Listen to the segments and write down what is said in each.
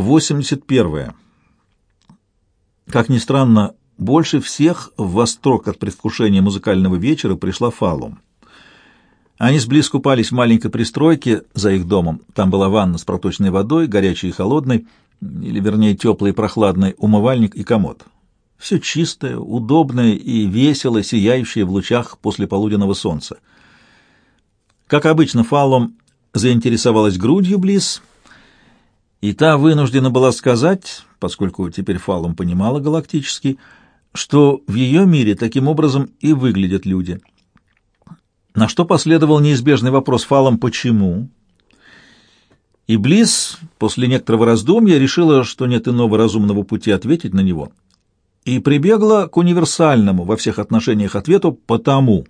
81. Как ни странно, больше всех в восторг от предвкушения музыкального вечера пришла Фалум. Они с Близ купались в маленькой пристройке за их домом. Там была ванна с проточной водой, горячей и холодной, или, вернее, теплый и прохладный умывальник и комод. Все чистое, удобное и весело, сияющее в лучах после полуденного солнца. Как обычно, Фаллом заинтересовалась грудью Близ, и та вынуждена была сказать, поскольку теперь Фаллом понимала галактический, что в ее мире таким образом и выглядят люди — на что последовал неизбежный вопрос Фалом «почему?». И Близ после некоторого раздумья решила, что нет иного разумного пути ответить на него, и прибегла к универсальному во всех отношениях ответу «потому».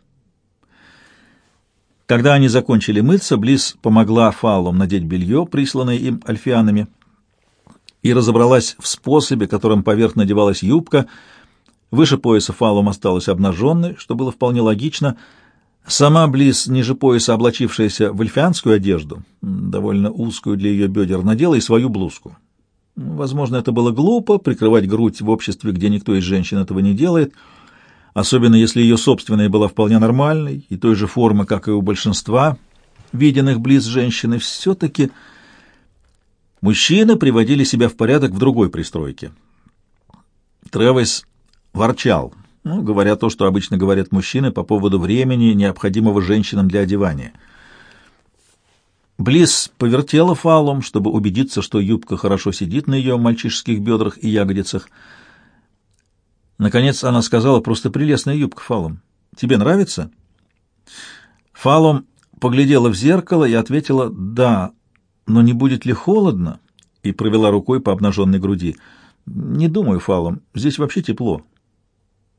Когда они закончили мыться, Близ помогла Фаллам надеть белье, присланное им альфианами, и разобралась в способе, которым поверх надевалась юбка. Выше пояса Фаллам осталась обнаженной, что было вполне логично — Сама Близ, ниже пояса облачившаяся в эльфианскую одежду, довольно узкую для ее бедер, надела и свою блузку. Возможно, это было глупо, прикрывать грудь в обществе, где никто из женщин этого не делает, особенно если ее собственная была вполне нормальной и той же формы, как и у большинства виденных Близ женщины. Все-таки мужчины приводили себя в порядок в другой пристройке. Тревес ворчал — ну, говоря то, что обычно говорят мужчины по поводу времени, необходимого женщинам для одевания. Близ повертела фалом, чтобы убедиться, что юбка хорошо сидит на ее мальчишеских бедрах и ягодицах. Наконец она сказала, просто прелестная юбка фалом. Тебе нравится? Фалом поглядела в зеркало и ответила «да, но не будет ли холодно?» и провела рукой по обнаженной груди. «Не думаю, Фалом, здесь вообще тепло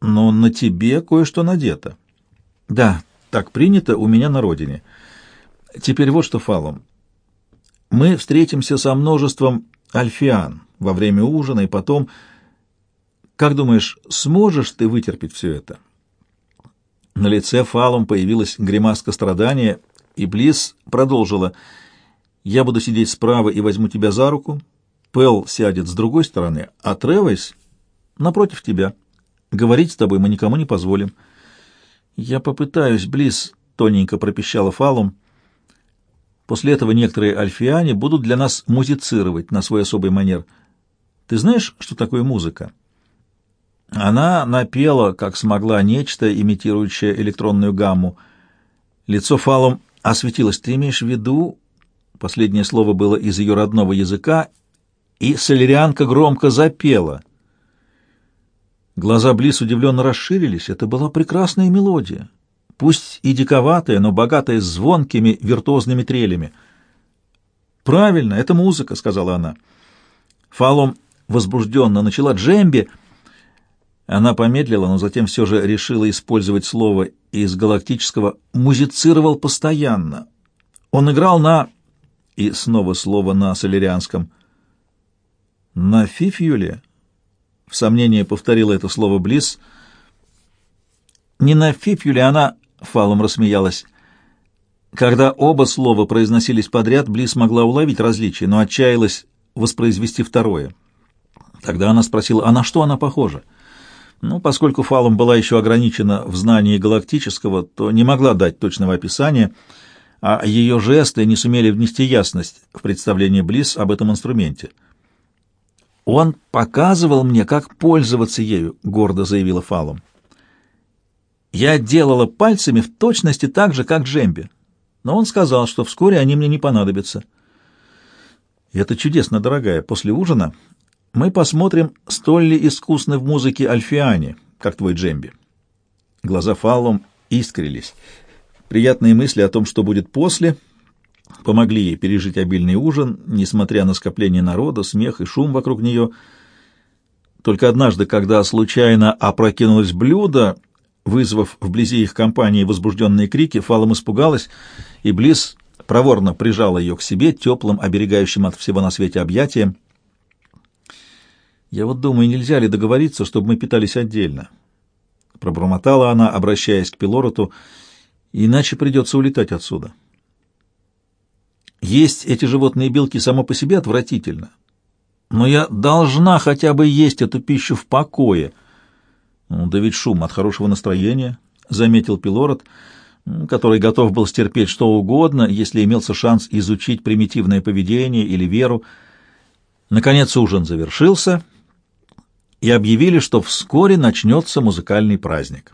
но на тебе кое-что надето. Да, так принято у меня на родине. Теперь вот что, Фалом. Мы встретимся со множеством альфиан во время ужина и потом... Как думаешь, сможешь ты вытерпеть все это? На лице Фалом появилась гримаска страдания, и Близ продолжила. «Я буду сидеть справа и возьму тебя за руку. Пэл сядет с другой стороны, а Тревойс напротив тебя». Говорить с тобой мы никому не позволим. Я попытаюсь, Близ, тоненько пропищала Фалум. После этого некоторые альфиане будут для нас музицировать на свой особый манер. Ты знаешь, что такое музыка? Она напела, как смогла, нечто, имитирующее электронную гамму. Лицо Фалум осветилось. Ты имеешь в виду... Последнее слово было из ее родного языка, и солярианка громко запела — Глаза Близ удивленно расширились. Это была прекрасная мелодия. Пусть и диковатая, но богатая звонкими виртуозными трелями. «Правильно, это музыка», — сказала она. Фалом возбужденно начала джемби. Она помедлила, но затем все же решила использовать слово из галактического «музицировал постоянно». Он играл на... И снова слово на солярианском. «На фифьюле?» В сомнении повторила это слово Близ. Не на фифью она, Фалом рассмеялась. Когда оба слова произносились подряд, Близ могла уловить различие, но отчаялась воспроизвести второе. Тогда она спросила, а на что она похожа? Ну, поскольку Фалом была еще ограничена в знании галактического, то не могла дать точного описания, а ее жесты не сумели внести ясность в представление Близ об этом инструменте. «Он показывал мне, как пользоваться ею», — гордо заявила Фалом. «Я делала пальцами в точности так же, как Джемби, но он сказал, что вскоре они мне не понадобятся». «Это чудесно, дорогая. После ужина мы посмотрим, столь ли искусны в музыке Альфиане, как твой Джемби». Глаза Фаллом искрились. Приятные мысли о том, что будет после — помогли ей пережить обильный ужин, несмотря на скопление народа, смех и шум вокруг нее. Только однажды, когда случайно опрокинулось блюдо, вызвав вблизи их компании возбужденные крики, Фалом испугалась, и Близ проворно прижала ее к себе, теплым, оберегающим от всего на свете объятием. «Я вот думаю, нельзя ли договориться, чтобы мы питались отдельно?» Пробормотала она, обращаясь к Пилороту, — «иначе придется улетать отсюда». Есть эти животные белки само по себе отвратительно. но я должна хотя бы есть эту пищу в покое. Ну, да ведь шум от хорошего настроения, — заметил Пилород, который готов был стерпеть что угодно, если имелся шанс изучить примитивное поведение или веру. Наконец ужин завершился, и объявили, что вскоре начнется музыкальный праздник.